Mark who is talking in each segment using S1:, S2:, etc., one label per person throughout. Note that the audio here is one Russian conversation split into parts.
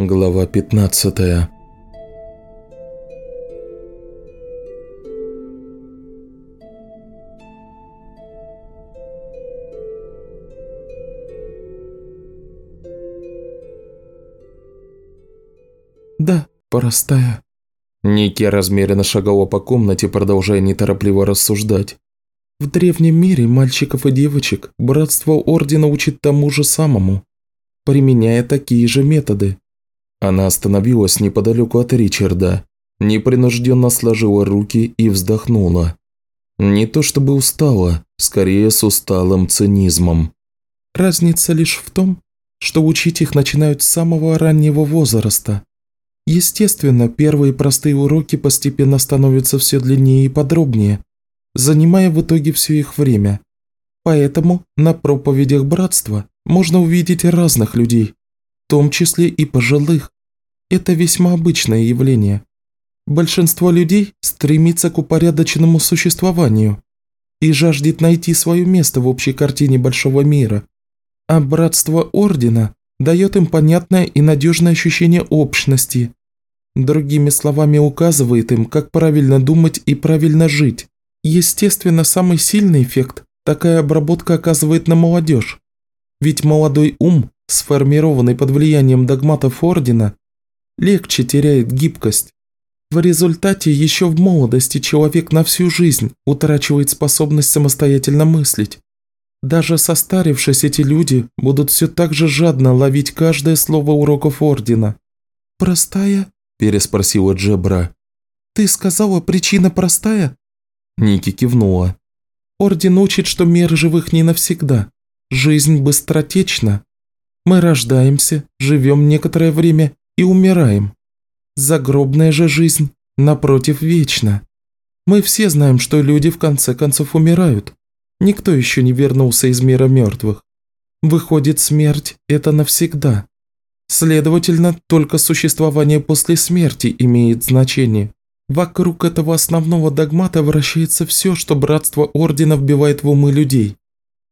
S1: Глава 15
S2: «Да, простая».
S1: Ники размеренно шагала по комнате, продолжая неторопливо рассуждать.
S2: «В древнем мире мальчиков и девочек братство Ордена учит тому же самому, применяя такие же методы».
S1: Она остановилась неподалеку от Ричарда, непринужденно сложила руки и вздохнула. Не то чтобы устала, скорее с усталым цинизмом.
S2: «Разница лишь в том, что учить их начинают с самого раннего возраста. Естественно, первые простые уроки постепенно становятся все длиннее и подробнее, занимая в итоге все их время. Поэтому на проповедях братства можно увидеть разных людей, том числе и пожилых. Это весьма обычное явление. Большинство людей стремится к упорядоченному существованию и жаждет найти свое место в общей картине большого мира. А братство Ордена дает им понятное и надежное ощущение общности, Другими словами, указывает им, как правильно думать и правильно жить. Естественно, самый сильный эффект такая обработка оказывает на молодежь. Ведь молодой ум, сформированный под влиянием догматов Ордена, легче теряет гибкость. В результате еще в молодости человек на всю жизнь утрачивает способность самостоятельно мыслить. Даже состарившись, эти люди будут все так же жадно ловить каждое слово уроков Ордена. «Простая переспросила Джебра. «Ты сказала, причина простая?»
S1: Ники кивнула.
S2: «Орден учит, что мир живых не навсегда. Жизнь быстротечна. Мы рождаемся, живем некоторое время и умираем. Загробная же жизнь, напротив, вечна. Мы все знаем, что люди в конце концов умирают. Никто еще не вернулся из мира мертвых. Выходит, смерть – это навсегда. Следовательно, только существование после смерти имеет значение. Вокруг этого основного догмата вращается все, что братство Ордена вбивает в умы людей,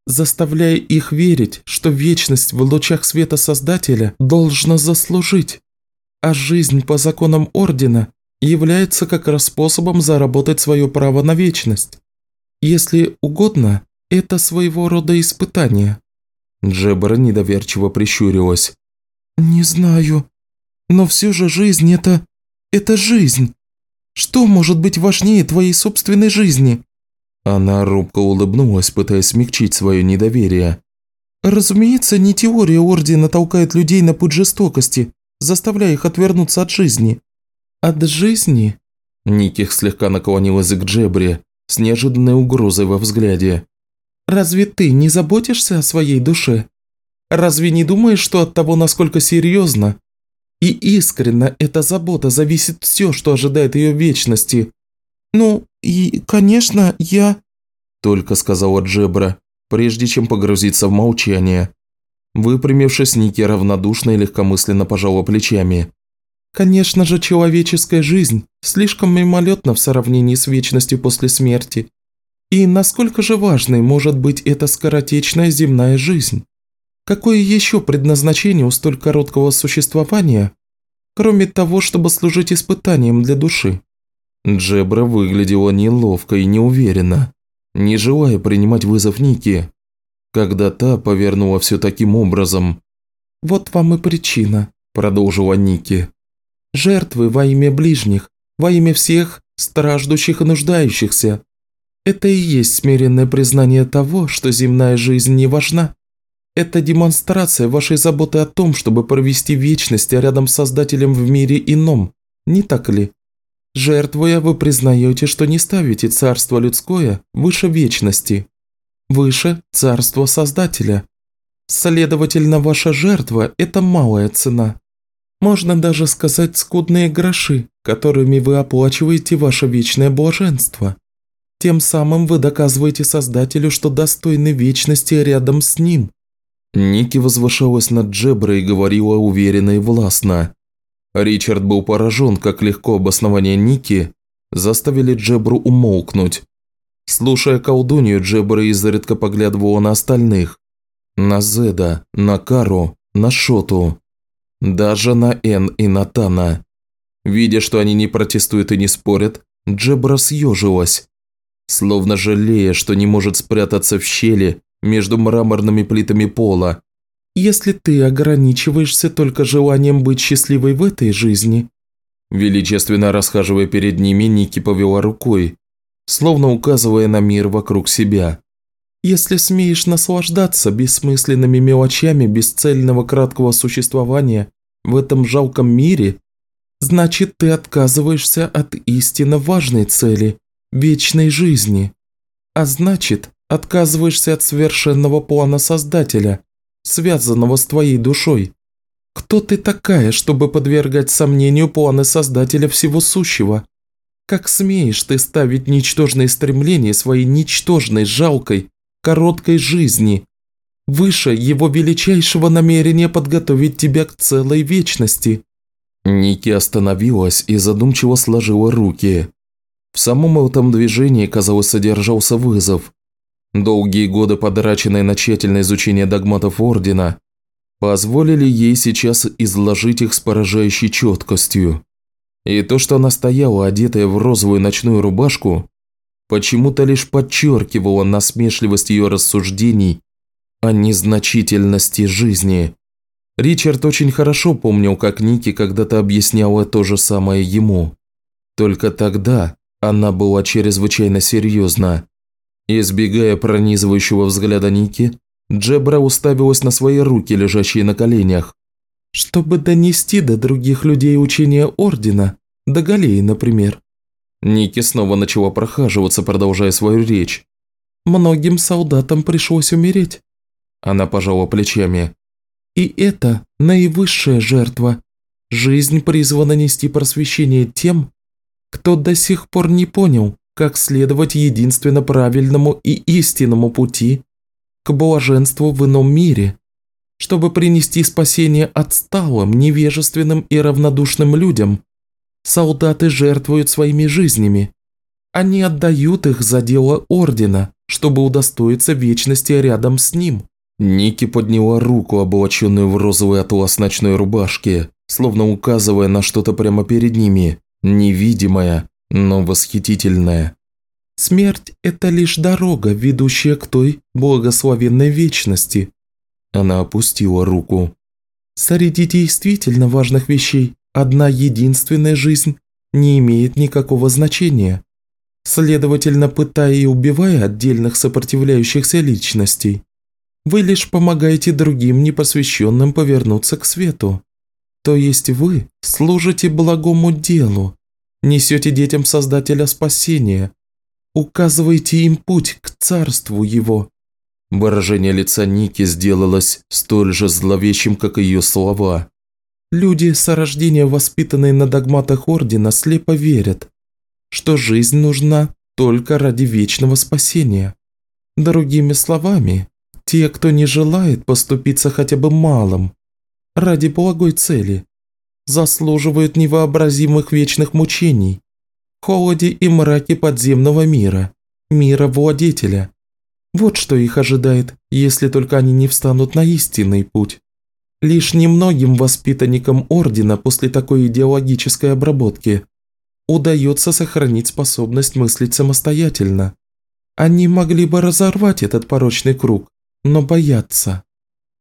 S2: заставляя их верить, что вечность в лучах света Создателя должна заслужить, а жизнь по законам Ордена является как раз способом заработать свое право на вечность. Если угодно, это своего рода испытание.
S1: Джебра недоверчиво прищурилась.
S2: «Не знаю. Но все же жизнь – это... это жизнь. Что может быть важнее твоей собственной жизни?»
S1: Она робко улыбнулась, пытаясь смягчить свое недоверие.
S2: «Разумеется, не теория Ордена толкает людей на путь жестокости, заставляя их отвернуться от жизни. От жизни?»
S1: Никих слегка наклонилась к Джебре, с неожиданной угрозой во взгляде.
S2: «Разве ты не заботишься о своей душе?» Разве не думаешь, что от того, насколько серьезно и искренно эта забота зависит все, что ожидает ее вечности? Ну, и, конечно, я...»
S1: Только сказала Джебра, прежде чем погрузиться в молчание. Выпрямившись, Ники равнодушно и легкомысленно пожала плечами.
S2: «Конечно же, человеческая жизнь слишком мимолетна в сравнении с вечностью после смерти. И насколько же важной может быть эта скоротечная земная жизнь?» Какое еще предназначение у столь короткого существования, кроме того, чтобы служить испытанием для души?
S1: Джебра выглядела неловко и неуверенно, не желая принимать вызов Ники, когда та повернула все таким образом.
S2: «Вот вам и причина», – продолжила Ники. «Жертвы во имя ближних, во имя всех страждущих и нуждающихся. Это и есть смиренное признание того, что земная жизнь не важна. Это демонстрация вашей заботы о том, чтобы провести вечность рядом с Создателем в мире ином, не так ли? Жертвуя, вы признаете, что не ставите царство людское выше вечности, выше царства Создателя. Следовательно, ваша жертва – это малая цена. Можно даже сказать скудные гроши, которыми вы оплачиваете ваше вечное блаженство. Тем самым вы доказываете Создателю, что достойны вечности рядом с Ним.
S1: Ники возвышалась над Джеброй и говорила уверенно и властно. Ричард был поражен, как легко обоснования Ники заставили Джебру умолкнуть. Слушая колдунью, Джебра изредка поглядывала на остальных. На Зеда, на Кару, на Шоту. Даже на Эн и Натана. Видя, что они не протестуют и не спорят, Джебра съежилась, словно жалея, что не может спрятаться в щели между мраморными плитами пола.
S2: «Если ты ограничиваешься только желанием быть счастливой в этой жизни...»
S1: Величественно расхаживая перед ними, Ники повела рукой, словно указывая на мир вокруг себя.
S2: «Если смеешь наслаждаться бессмысленными мелочами бесцельного краткого существования в этом жалком мире, значит, ты отказываешься от истинно важной цели – вечной жизни. А значит, отказываешься от совершенного плана Создателя, связанного с твоей душой. Кто ты такая, чтобы подвергать сомнению планы Создателя всего сущего? Как смеешь ты ставить ничтожные стремления своей ничтожной, жалкой, короткой жизни выше его величайшего намерения подготовить тебя к целой вечности?»
S1: Ники остановилась и задумчиво сложила руки. В самом этом движении, казалось, содержался вызов. Долгие годы подраченное на тщательное изучение догматов Ордена позволили ей сейчас изложить их с поражающей четкостью. И то, что она стояла, одетая в розовую ночную рубашку, почему-то лишь подчеркивало насмешливость ее рассуждений о незначительности жизни. Ричард очень хорошо помнил, как Ники когда-то объясняла то же самое ему. Только тогда она была чрезвычайно серьезна. Избегая пронизывающего взгляда Ники, Джебра уставилась на свои руки, лежащие на коленях.
S2: «Чтобы донести до других людей учение Ордена, до Галеи, например».
S1: Ники снова начала прохаживаться, продолжая свою речь.
S2: «Многим солдатам пришлось умереть».
S1: Она пожала плечами.
S2: И это наивысшая жертва. Жизнь призвана нести просвещение тем, кто до сих пор не понял, как следовать единственно правильному и истинному пути к блаженству в ином мире, чтобы принести спасение отсталым, невежественным и равнодушным людям. Солдаты жертвуют своими жизнями. Они отдают их за дело Ордена, чтобы удостоиться вечности рядом с ним.
S1: Ники подняла руку, облаченную в розовый атлас ночной рубашки, словно указывая на что-то прямо перед ними, невидимое, но восхитительное.
S2: «Смерть – это лишь дорога, ведущая к той благословенной вечности».
S1: Она опустила руку.
S2: «Среди действительно важных вещей одна единственная жизнь не имеет никакого значения. Следовательно, пытая и убивая отдельных сопротивляющихся личностей, вы лишь помогаете другим непосвященным повернуться к свету. То есть вы служите благому делу, несете детям Создателя спасения, указываете им путь к царству его».
S1: Выражение лица Ники сделалось столь же зловещим, как ее слова.
S2: «Люди, с рождения воспитанные на догматах Ордена, слепо верят, что жизнь нужна только ради вечного спасения. Другими словами, те, кто не желает поступиться хотя бы малым, ради благой цели, заслуживают невообразимых вечных мучений, холоде и мраке подземного мира, мира владетеля. Вот что их ожидает, если только они не встанут на истинный путь. Лишь немногим воспитанникам Ордена после такой идеологической обработки удается сохранить способность мыслить самостоятельно. Они могли бы разорвать этот порочный круг, но боятся.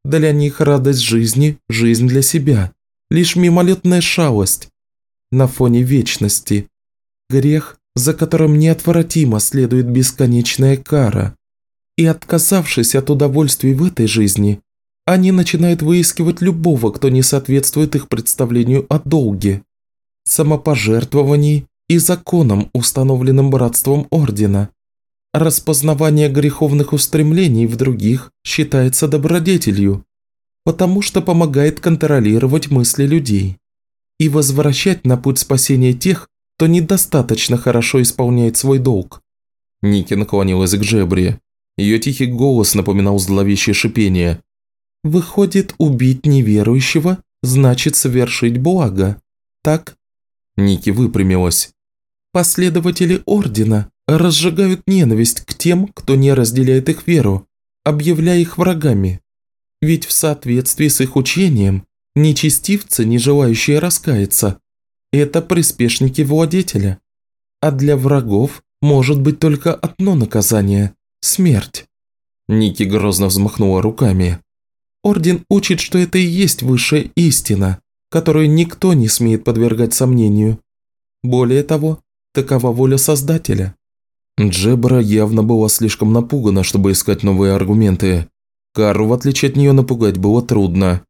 S2: Для них радость жизни – жизнь для себя, лишь мимолетная шалость на фоне вечности. Грех, за которым неотвратимо следует бесконечная кара. И отказавшись от удовольствий в этой жизни, они начинают выискивать любого, кто не соответствует их представлению о долге, самопожертвовании и законам, установленным братством Ордена. Распознавание греховных устремлений в других считается добродетелью, потому что помогает контролировать мысли людей и возвращать на путь спасения тех, кто недостаточно хорошо исполняет свой долг.
S1: Ники наклонилась к Джебри. Ее тихий голос напоминал зловещее шипение.
S2: «Выходит, убить неверующего значит совершить благо, так?»
S1: Ники выпрямилась.
S2: «Последователи Ордена разжигают ненависть к тем, кто не разделяет их веру, объявляя их врагами. Ведь в соответствии с их учением, Нечестивцы, не желающие раскаяться, это приспешники владетеля. А для врагов может быть только одно наказание – смерть.
S1: Ники грозно взмахнула руками.
S2: Орден учит, что это и есть высшая истина, которую никто не смеет подвергать сомнению. Более того, такова воля Создателя.
S1: Джебра явно была слишком напугана, чтобы искать новые аргументы. Кару, в отличие от нее, напугать было трудно.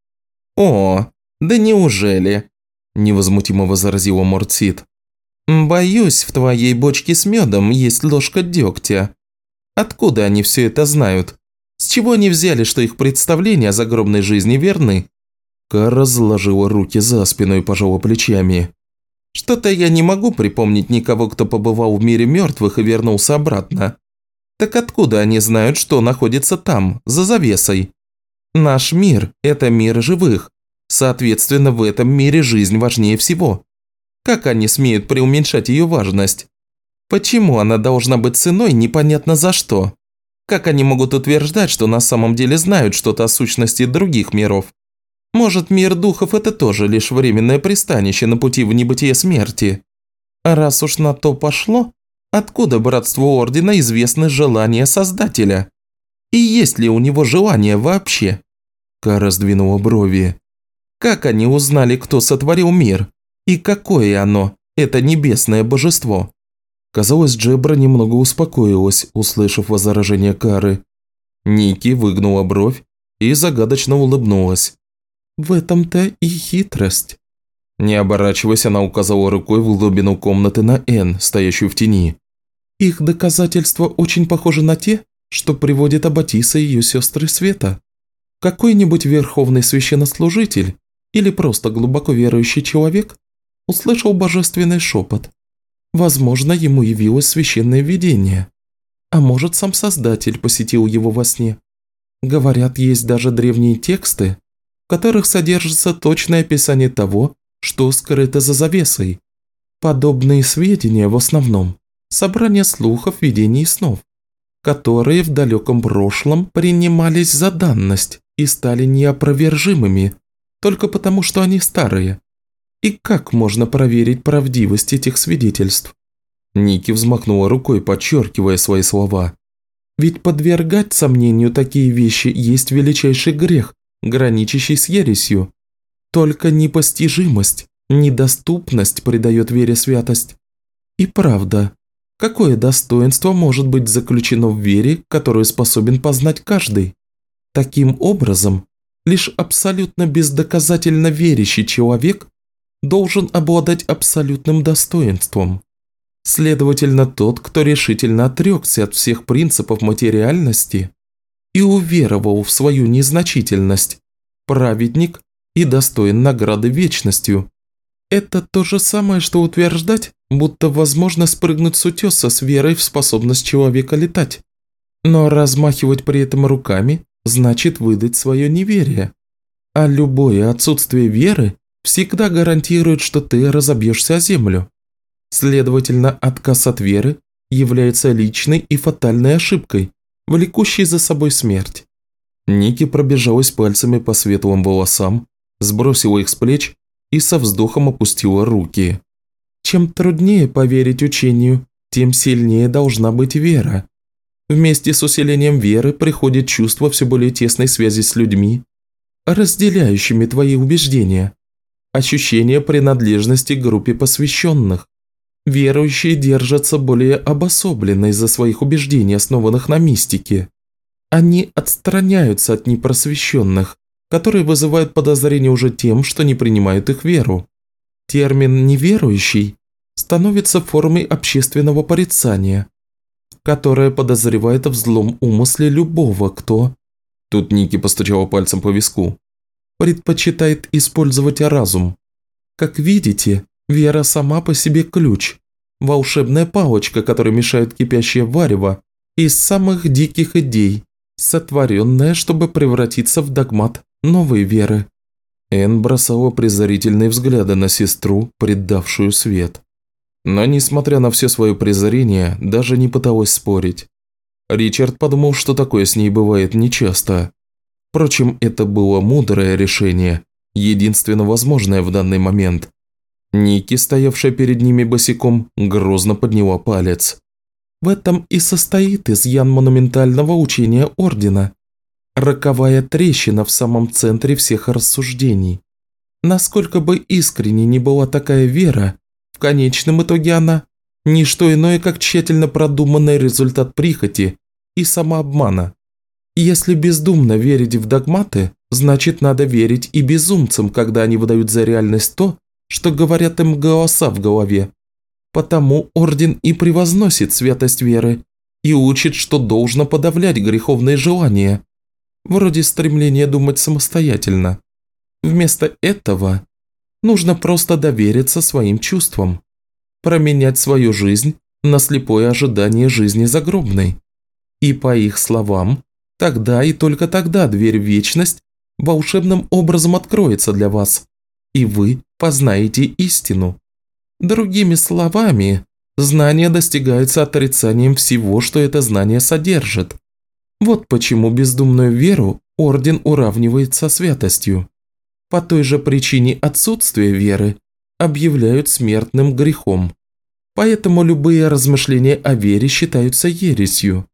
S3: «О, да неужели?»
S1: – невозмутимо возразила Мортсит.
S3: «Боюсь, в твоей бочке с медом есть ложка дегтя. Откуда они все это знают? С чего они взяли, что их представления о загробной жизни верны?»
S1: Кара заложила руки за спину и пожала плечами.
S3: «Что-то я не могу припомнить никого, кто побывал в мире мертвых и вернулся обратно. Так откуда они знают, что находится там, за завесой? Наш мир – это мир живых. Соответственно, в этом мире жизнь важнее всего. Как они смеют преуменьшать ее важность? Почему она должна быть ценой непонятно за что? Как они могут утверждать, что на самом деле знают что-то о сущности других миров? Может, мир духов – это тоже лишь временное пристанище на пути в небытие смерти? А раз уж на то пошло, откуда братству Ордена известны желания Создателя? И есть ли у него желание вообще?
S1: Кара сдвинула брови.
S3: Как они узнали, кто сотворил мир? И какое оно, это небесное божество?
S1: Казалось, Джебра немного успокоилась, услышав возражение Кары. Ники выгнула бровь и загадочно улыбнулась.
S2: «В этом-то и хитрость».
S1: Не оборачиваясь, она указала рукой в глубину комнаты на Н, стоящую в тени.
S2: «Их доказательства очень похожи на те, что приводит Аббатиса и ее сестры Света. Какой-нибудь верховный священнослужитель или просто глубоко верующий человек услышал божественный шепот. Возможно, ему явилось священное видение. А может, сам Создатель посетил его во сне. Говорят, есть даже древние тексты, в которых содержится точное описание того, что скрыто за завесой. Подобные сведения в основном – собрание слухов, видений и снов, которые в далеком прошлом принимались за данность и стали неопровержимыми только потому, что они старые. И как можно проверить правдивость этих свидетельств?
S1: Ники взмахнула рукой, подчеркивая свои слова.
S2: Ведь подвергать сомнению такие вещи есть величайший грех, граничащий с ересью. Только непостижимость, недоступность придает вере святость. И правда, какое достоинство может быть заключено в вере, которую способен познать каждый? Таким образом, лишь абсолютно бездоказательно верящий человек должен обладать абсолютным достоинством. Следовательно, тот, кто решительно отрекся от всех принципов материальности и уверовал в свою незначительность, праведник и достоин награды вечностью. Это то же самое, что утверждать, будто возможно спрыгнуть с утеса с верой в способность человека летать. Но размахивать при этом руками значит выдать свое неверие. А любое отсутствие веры всегда гарантирует, что ты разобьешься о землю. Следовательно, отказ от веры является личной и фатальной ошибкой, влекущей за собой смерть.
S1: Ники пробежалась пальцами по светлым волосам, сбросила их с плеч и со вздохом опустила руки.
S2: Чем труднее поверить учению, тем сильнее должна быть вера. Вместе с усилением веры приходит чувство все более тесной связи с людьми, разделяющими твои убеждения, ощущение принадлежности к группе посвященных. Верующие держатся более обособленно из-за своих убеждений, основанных на мистике. Они отстраняются от непросвещенных, которые вызывают подозрение уже тем, что не принимают их веру. Термин «неверующий» становится формой общественного порицания, которое подозревает в злом умысле любого, кто...
S1: Тут Ники постучала пальцем по виску.
S2: Предпочитает использовать разум. Как видите, вера сама по себе ключ. Волшебная палочка, которая мешает кипящее варево из самых диких идей, сотворенная, чтобы превратиться в догмат новой веры.
S1: Эн бросала презрительные взгляды на сестру, предавшую свет. Но, несмотря на все свое презрение, даже не пыталась спорить. Ричард подумал, что такое с ней бывает нечасто. Впрочем, это было мудрое решение, единственно возможное в данный момент. Ники, стоявшая перед ними босиком, грозно подняла палец.
S2: В этом и состоит изъян монументального учения Ордена. Роковая трещина в самом центре всех рассуждений. Насколько бы искренне ни была такая вера, в конечном итоге она – ничто иное, как тщательно продуманный результат прихоти и самообмана. Если бездумно верить в догматы, значит надо верить и безумцам, когда они выдают за реальность то, что говорят им голоса в голове. Потому Орден и превозносит святость веры и учит, что должно подавлять греховные желания, вроде стремления думать самостоятельно. Вместо этого нужно просто довериться своим чувствам, променять свою жизнь на слепое ожидание жизни загробной. И по их словам, тогда и только тогда дверь в вечность волшебным образом откроется для вас, и вы познаете истину. Другими словами, знание достигается отрицанием всего, что это знание содержит. Вот почему бездумную веру Орден уравнивает со святостью. По той же причине отсутствия веры объявляют смертным грехом. Поэтому любые размышления о вере считаются ересью.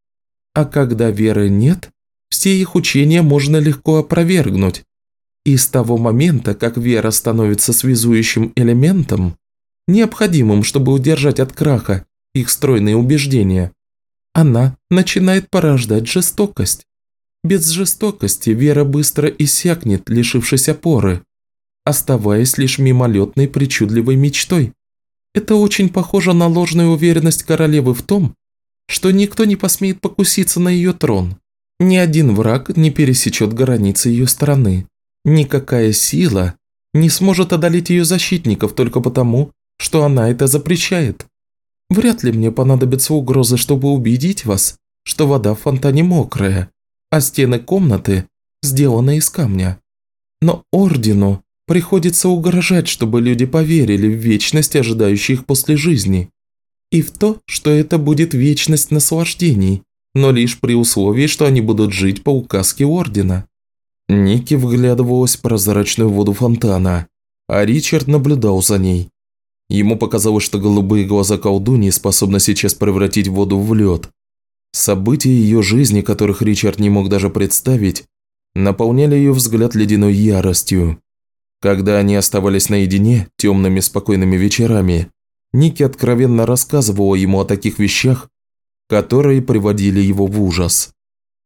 S2: А когда веры нет, все их учения можно легко опровергнуть. И с того момента, как вера становится связующим элементом, необходимым, чтобы удержать от краха их стройные убеждения, она начинает порождать жестокость. Без жестокости вера быстро иссякнет, лишившись опоры, оставаясь лишь мимолетной причудливой мечтой. Это очень похоже на ложную уверенность королевы в том, что никто не посмеет покуситься на ее трон. Ни один враг не пересечет границы ее страны. Никакая сила не сможет одолеть ее защитников только потому, что она это запрещает. Вряд ли мне понадобится угроза, чтобы убедить вас, что вода в фонтане мокрая, а стены комнаты сделаны из камня. Но Ордену приходится угрожать, чтобы люди поверили в вечность, ожидающую их после жизни, и в то, что это будет вечность наслаждений, но лишь при условии, что они будут жить по указке Ордена.
S1: Ники вглядывалась в прозрачную воду фонтана, а Ричард наблюдал за ней. Ему показалось, что голубые глаза колдуньи способны сейчас превратить воду в лед. События ее жизни, которых Ричард не мог даже представить, наполняли ее взгляд ледяной яростью. Когда они оставались наедине темными спокойными вечерами, Ники откровенно рассказывала ему о таких вещах, которые приводили его в ужас.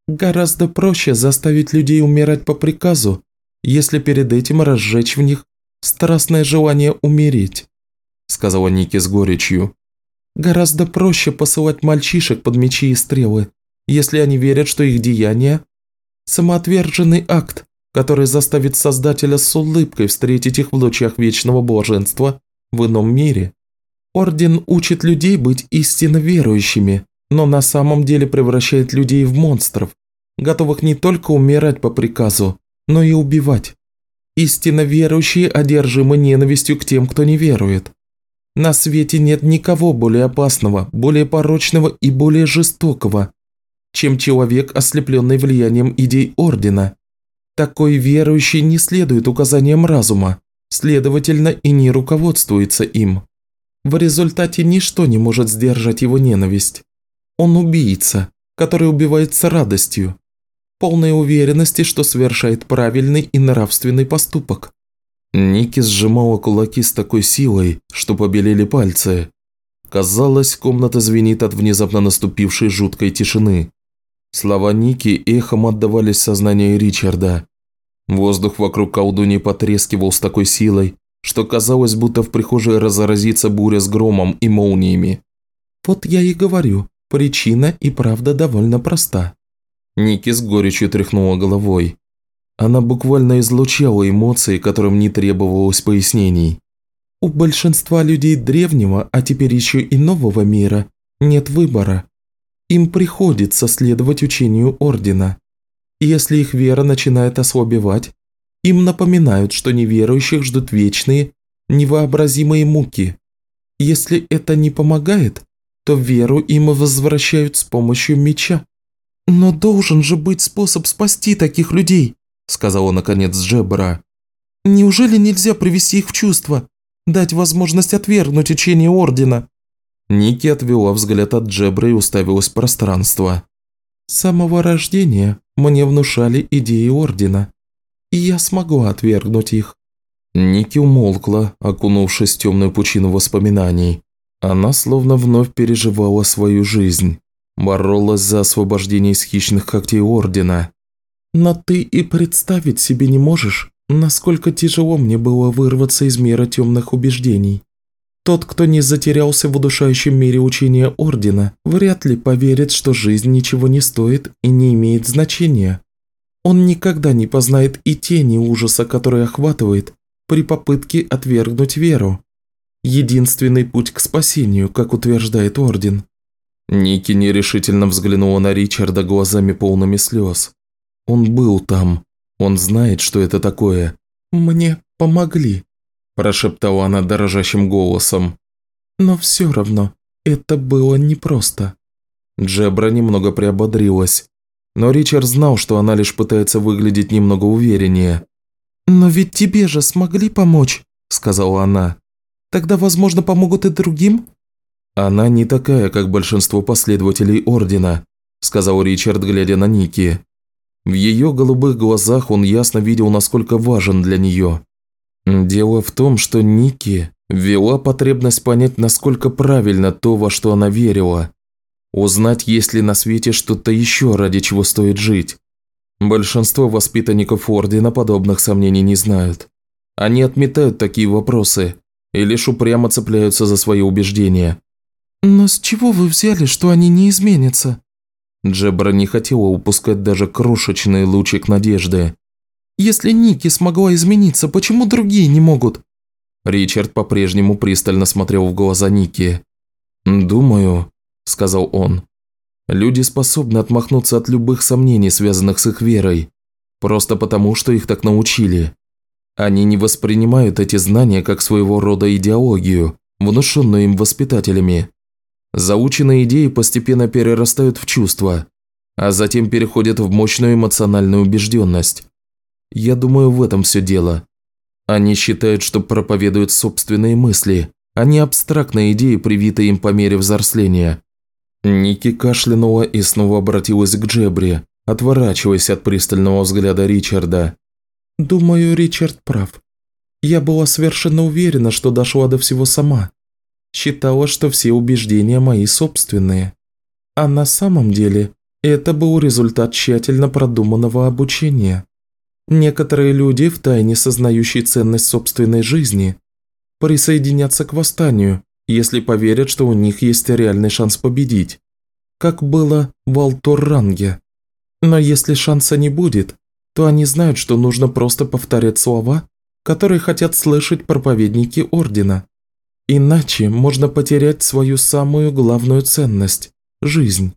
S2: «Гораздо проще заставить людей умирать по приказу, если перед этим разжечь в них страстное желание умереть. – сказала Ники с горечью. «Гораздо проще посылать мальчишек под мечи и стрелы, если они верят, что их деяние – самоотверженный акт, который заставит Создателя с улыбкой встретить их в лучах вечного блаженства в ином мире. Орден учит людей быть истинно верующими, но на самом деле превращает людей в монстров, готовых не только умирать по приказу, но и убивать. Истинно верующие одержимы ненавистью к тем, кто не верует. На свете нет никого более опасного, более порочного и более жестокого, чем человек, ослепленный влиянием идей Ордена. Такой верующий не следует указаниям разума, следовательно и не руководствуется им. В результате ничто не может сдержать его ненависть. Он убийца, который убивает с радостью, полной уверенности, что совершает правильный и нравственный поступок.
S1: Ники сжимала кулаки с такой силой, что побелели пальцы. Казалось, комната звенит от внезапно наступившей жуткой тишины. Слова Ники эхом отдавались в сознании Ричарда. Воздух вокруг колдуни потрескивал с такой силой, что казалось, будто в прихожей разразится буря с громом и молниями.
S2: «Вот я и говорю, причина и правда довольно проста».
S1: Ники с горечью тряхнула головой. Она буквально излучала эмоции, которым не требовалось пояснений.
S2: У большинства людей древнего, а теперь еще и нового мира, нет выбора. Им приходится следовать учению Ордена. Если их вера начинает ослабевать, им напоминают, что неверующих ждут вечные, невообразимые муки. Если это не помогает, то веру им возвращают с помощью меча. «Но должен же быть способ спасти таких людей», – сказала наконец Джебра. Неужели нельзя привести их в чувство? Дать возможность отвергнуть учение Ордена?»
S1: Ники отвела взгляд от Джебра и уставилась в пространство.
S2: «С самого рождения мне внушали идеи Ордена, и я смогу отвергнуть их».
S1: Ники умолкла, окунувшись в темную пучину воспоминаний. Она словно вновь переживала свою жизнь, боролась за освобождение из хищных когтей Ордена.
S2: «Но ты и представить себе не можешь, насколько тяжело мне было вырваться из мира темных убеждений. Тот, кто не затерялся в удушающем мире учения Ордена, вряд ли поверит, что жизнь ничего не стоит и не имеет значения. Он никогда не познает и тени ужаса, который охватывает при попытке отвергнуть веру. Единственный путь к спасению, как утверждает Орден.
S1: Ники нерешительно взглянула на Ричарда глазами полными слез. Он был там. Он знает, что это такое.
S2: «Мне помогли», –
S1: прошептала она дрожащим голосом.
S2: «Но все равно, это было непросто».
S1: Джебра немного приободрилась. Но Ричард знал, что она лишь пытается выглядеть немного увереннее.
S2: «Но ведь тебе же смогли помочь», – сказала она. «Тогда, возможно, помогут и другим?»
S1: «Она не такая, как большинство последователей Ордена», – сказал Ричард, глядя на Ники. В ее голубых глазах он ясно видел, насколько важен для нее. Дело в том, что Ники вела потребность понять, насколько правильно то, во что она верила. Узнать, есть ли на свете что-то еще, ради чего стоит жить. Большинство воспитанников Ордена подобных сомнений не знают. Они отметают такие вопросы и лишь упрямо цепляются за свои убеждения.
S2: «Но с чего вы взяли, что они не изменятся?»
S1: Джебра не хотела упускать даже крошечный лучик надежды.
S2: «Если Ники смогла измениться, почему другие не могут?»
S1: Ричард по-прежнему пристально смотрел в глаза Ники. «Думаю», – сказал он, – «люди способны отмахнуться от любых сомнений, связанных с их верой, просто потому, что их так научили. Они не воспринимают эти знания как своего рода идеологию, внушенную им воспитателями. Заученные идеи постепенно перерастают в чувства, а затем переходят в мощную эмоциональную убежденность. Я думаю, в этом все дело. Они считают, что проповедуют собственные мысли, а не абстрактные идеи, привитые им по мере взросления. Ники кашлянула и снова обратилась к Джебри, отворачиваясь от пристального взгляда Ричарда.
S2: «Думаю, Ричард прав. Я была совершенно уверена, что дошла до всего сама считала, что все убеждения мои собственные. А на самом деле это был результат тщательно продуманного обучения. Некоторые люди, втайне сознающие ценность собственной жизни, присоединятся к восстанию, если поверят, что у них есть реальный шанс победить, как было в Алтурранге. Но если шанса не будет, то они знают, что нужно просто повторять слова, которые хотят слышать проповедники Ордена. Иначе можно потерять свою самую главную ценность – жизнь.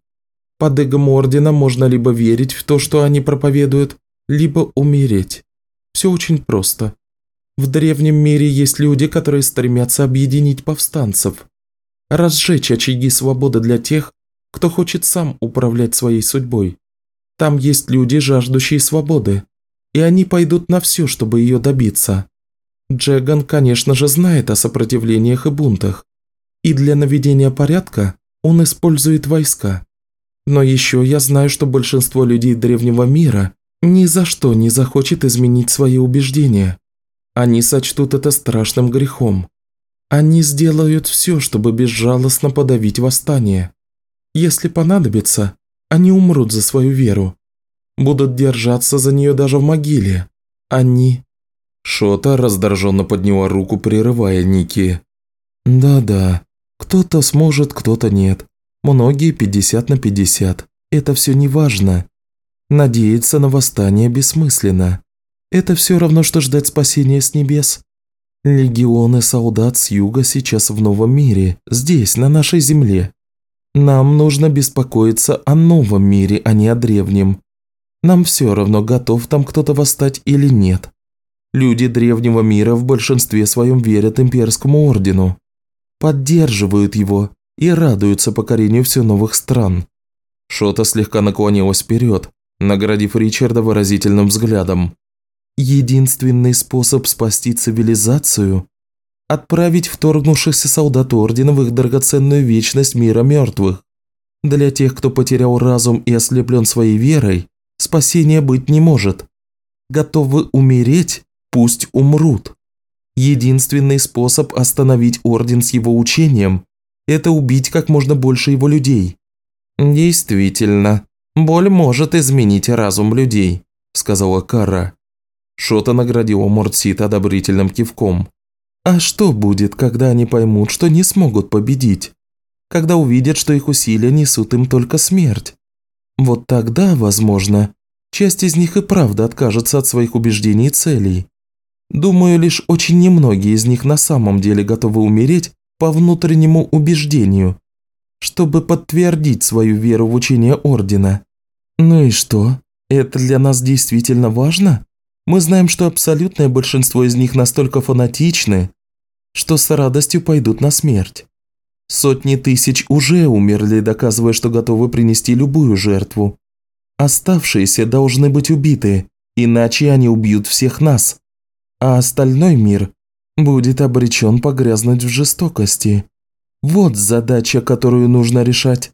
S2: Под игом Ордена можно либо верить в то, что они проповедуют, либо умереть. Все очень просто. В древнем мире есть люди, которые стремятся объединить повстанцев, разжечь очаги свободы для тех, кто хочет сам управлять своей судьбой. Там есть люди, жаждущие свободы, и они пойдут на все, чтобы ее добиться. Джеган, конечно же, знает о сопротивлениях и бунтах, и для наведения порядка он использует войска. Но еще я знаю, что большинство людей древнего мира ни за что не захочет изменить свои убеждения. Они сочтут это страшным грехом. Они сделают все, чтобы безжалостно подавить восстание. Если понадобится, они умрут за свою веру. Будут держаться за нее даже в могиле. Они
S1: Шота раздраженно подняла руку, прерывая Ники.
S2: «Да-да, кто-то сможет, кто-то нет. Многие 50 на 50. Это все не важно. Надеяться на восстание бессмысленно. Это все равно, что ждать спасения с небес. Легионы солдат с юга сейчас в новом мире, здесь, на нашей земле. Нам нужно беспокоиться о новом мире, а не о древнем. Нам все равно, готов там кто-то восстать или нет. Люди древнего мира в большинстве своем верят имперскому ордену, поддерживают его и радуются покорению все новых стран.
S1: Шота слегка наклонилась вперед, наградив Ричарда выразительным взглядом.
S2: Единственный способ спасти цивилизацию – отправить вторгнувшихся солдат Ордена в их драгоценную вечность мира мертвых. Для тех, кто потерял разум и ослеплен своей верой, спасения быть не может. Готовы умереть, пусть умрут. Единственный способ остановить Орден с его учением – это убить как можно больше его людей.
S3: Действительно, боль может изменить разум людей, сказала Кара.
S1: Шота наградила Мортсит одобрительным кивком.
S2: А что будет, когда они поймут, что не смогут победить? Когда увидят, что их усилия несут им только смерть? Вот тогда, возможно, часть из них и правда откажется от своих убеждений и целей. Думаю, лишь очень немногие из них на самом деле готовы умереть по внутреннему убеждению, чтобы подтвердить свою веру в учение Ордена. Ну и что? Это для нас действительно важно? Мы знаем, что абсолютное большинство из них настолько фанатичны, что с радостью пойдут на смерть. Сотни тысяч уже умерли, доказывая, что готовы принести любую жертву. Оставшиеся должны быть убиты, иначе они убьют всех нас а остальной мир будет обречен погрязнуть в жестокости. Вот задача, которую нужно решать.